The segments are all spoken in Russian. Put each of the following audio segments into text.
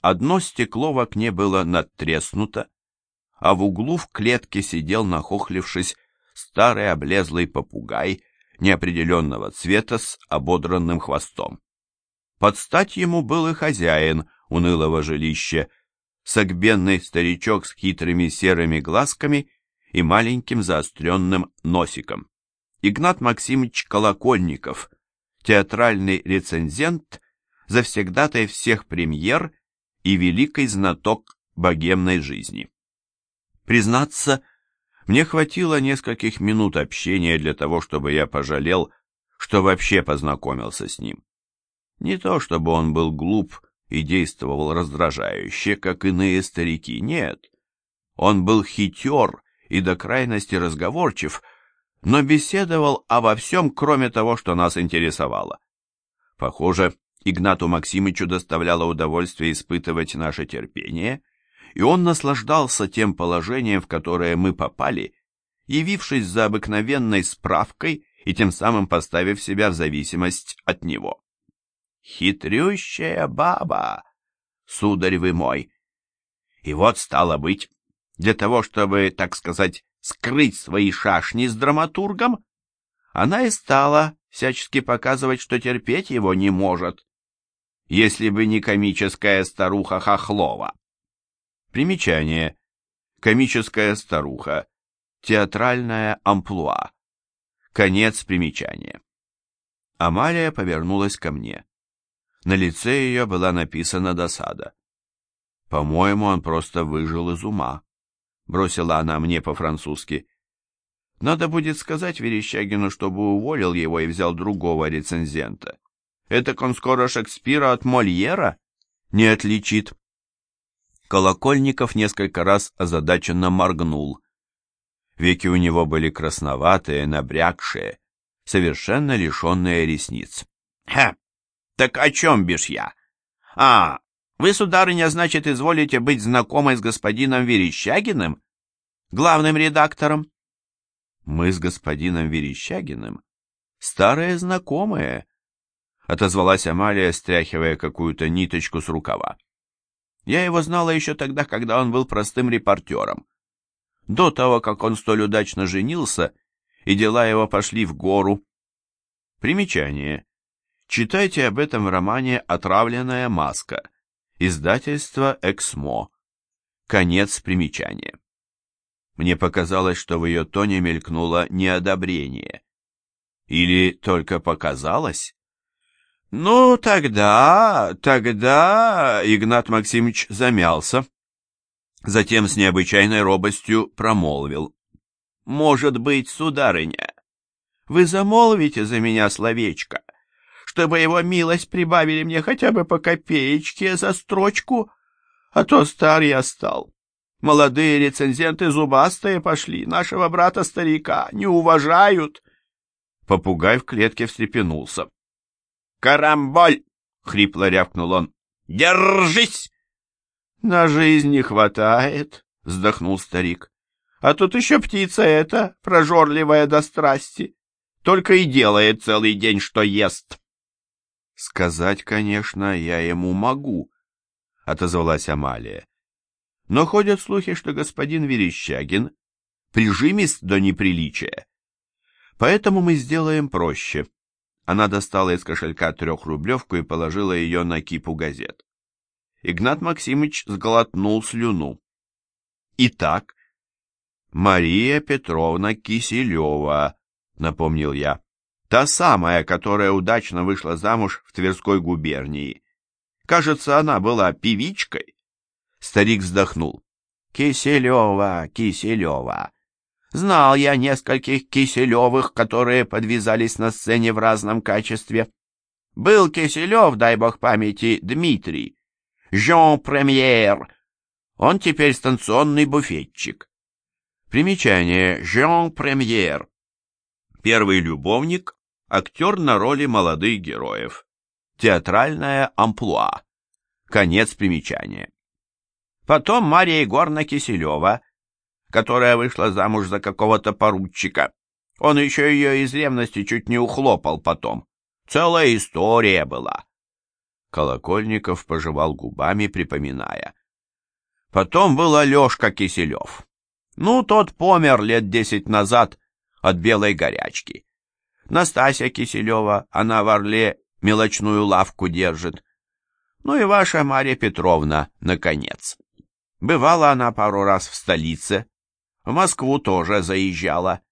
Одно стекло в окне было надтреснуто, а в углу в клетке сидел, нахохлившись, старый облезлый попугай неопределенного цвета с ободранным хвостом. Под стать ему был и хозяин унылого жилища, согбенный старичок с хитрыми серыми глазками и маленьким заостренным носиком. Игнат Максимович Колокольников, театральный рецензент, завсегдатай всех премьер и великий знаток богемной жизни. Признаться, мне хватило нескольких минут общения для того, чтобы я пожалел, что вообще познакомился с ним. Не то, чтобы он был глуп и действовал раздражающе, как иные старики, нет. Он был хитер и до крайности разговорчив, но беседовал обо всем, кроме того, что нас интересовало. Похоже, Игнату Максимычу доставляло удовольствие испытывать наше терпение, и он наслаждался тем положением, в которое мы попали, явившись за обыкновенной справкой и тем самым поставив себя в зависимость от него. «Хитрющая баба, сударь вы мой!» И вот, стало быть, для того, чтобы, так сказать, скрыть свои шашни с драматургом, она и стала всячески показывать, что терпеть его не может, если бы не комическая старуха Хохлова. Примечание. Комическая старуха. Театральная амплуа. Конец примечания. Амалия повернулась ко мне. На лице ее была написана досада. «По-моему, он просто выжил из ума», — бросила она мне по-французски. «Надо будет сказать Верещагину, чтобы уволил его и взял другого рецензента. Этак он скоро Шекспира от Мольера не отличит». Колокольников несколько раз озадаченно моргнул. Веки у него были красноватые, набрякшие, совершенно лишенные ресниц. «Ха! Так о чем бишь я? А, вы, сударыня, значит, изволите быть знакомой с господином Верещагиным, главным редактором?» «Мы с господином Верещагиным старые знакомые», — отозвалась Амалия, стряхивая какую-то ниточку с рукава. Я его знала еще тогда, когда он был простым репортером. До того, как он столь удачно женился, и дела его пошли в гору. Примечание. Читайте об этом в романе «Отравленная маска». Издательство «Эксмо». Конец примечания. Мне показалось, что в ее тоне мелькнуло неодобрение. Или только показалось? «Ну, тогда, тогда...» Игнат Максимович замялся. Затем с необычайной робостью промолвил. «Может быть, сударыня, вы замолвите за меня словечко, чтобы его милость прибавили мне хотя бы по копеечке за строчку, а то стар я стал. Молодые рецензенты зубастые пошли, нашего брата-старика не уважают». Попугай в клетке встрепенулся. «Карамболь!» — хрипло рявкнул он. «Держись!» «На жизнь не хватает», — вздохнул старик. «А тут еще птица эта, прожорливая до страсти, только и делает целый день, что ест». «Сказать, конечно, я ему могу», — отозвалась Амалия. «Но ходят слухи, что господин Верещагин прижимист до неприличия. Поэтому мы сделаем проще. Она достала из кошелька трехрублевку и положила ее на кипу газет. Игнат Максимович сглотнул слюну. «Итак, Мария Петровна Киселева», — напомнил я. «Та самая, которая удачно вышла замуж в Тверской губернии. Кажется, она была певичкой». Старик вздохнул. «Киселева, Киселева. Знал я нескольких Киселевых, которые подвязались на сцене в разном качестве. Был Киселев, дай бог памяти, Дмитрий. Жон Премьер. Он теперь станционный буфетчик. Примечание. Жон Премьер. Первый любовник, актер на роли молодых героев. Театральная амплуа. Конец примечания. Потом Мария Егоровна Киселева, которая вышла замуж за какого-то поручика. Он еще ее из ревности чуть не ухлопал потом. Целая история была. Колокольников пожевал губами, припоминая. Потом был Алешка Киселев. Ну, тот помер лет десять назад от белой горячки. Настасья Киселева, она в Орле мелочную лавку держит. Ну и ваша Марья Петровна, наконец. Бывала она пару раз в столице, в Москву тоже заезжала.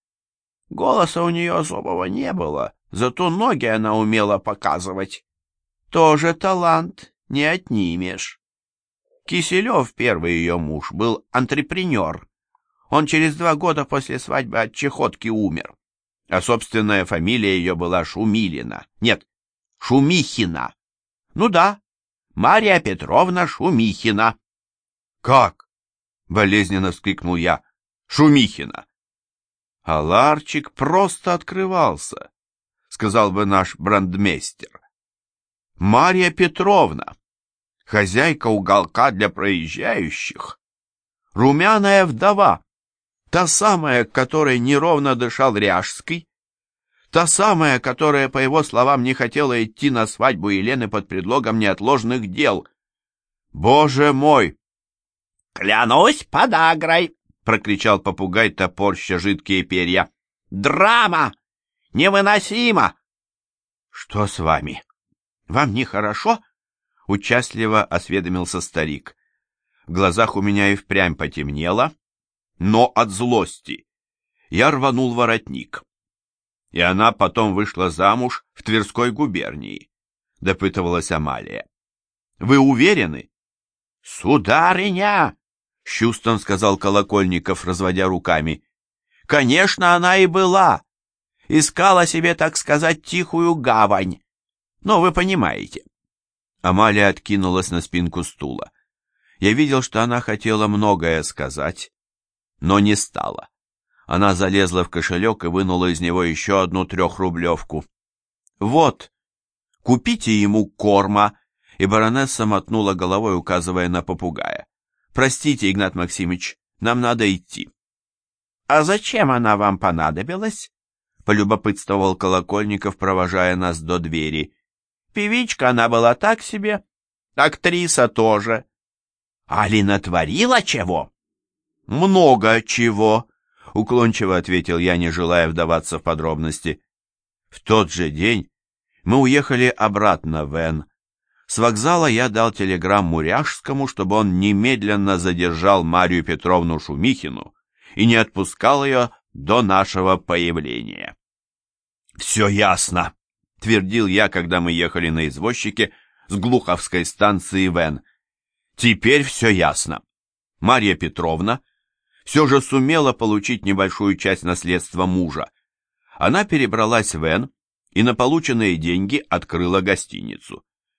Голоса у нее особого не было, зато ноги она умела показывать. Тоже талант, не отнимешь. Киселев, первый ее муж, был антрепренер. Он через два года после свадьбы от чехотки умер. А собственная фамилия ее была Шумилина. Нет, Шумихина. Ну да, Мария Петровна Шумихина. Как? Болезненно вскрикнул я. Шумихина. А ларчик просто открывался, сказал бы наш брандмейстер. Мария Петровна, хозяйка уголка для проезжающих, румяная вдова, та самая, которой неровно дышал Ряжский, та самая, которая, по его словам, не хотела идти на свадьбу Елены под предлогом неотложных дел. Боже мой! Клянусь подагрой! Прокричал попугай, топорща жидкие перья. Драма! Невыносимо! Что с вами? Вам нехорошо? Участливо осведомился старик. В глазах у меня и впрямь потемнело, но от злости. Я рванул воротник. И она потом вышла замуж в Тверской губернии, допытывалась Амалия. Вы уверены? Сударыня! С чувством сказал Колокольников, разводя руками. Конечно, она и была. Искала себе, так сказать, тихую гавань. Но вы понимаете. Амалия откинулась на спинку стула. Я видел, что она хотела многое сказать, но не стала. Она залезла в кошелек и вынула из него еще одну трехрублевку. «Вот, купите ему корма!» И баронесса мотнула головой, указывая на попугая. «Простите, Игнат Максимович, нам надо идти». «А зачем она вам понадобилась?» полюбопытствовал Колокольников, провожая нас до двери. Певичка она была так себе, актриса тоже. Али натворила чего? Много чего, уклончиво ответил я, не желая вдаваться в подробности. В тот же день мы уехали обратно в Н. С вокзала я дал телеграмму Ряжскому, чтобы он немедленно задержал Марию Петровну Шумихину и не отпускал ее до нашего появления. «Все ясно», — твердил я, когда мы ехали на извозчике с Глуховской станции Вен. «Теперь все ясно. Марья Петровна все же сумела получить небольшую часть наследства мужа. Она перебралась в Вен и на полученные деньги открыла гостиницу.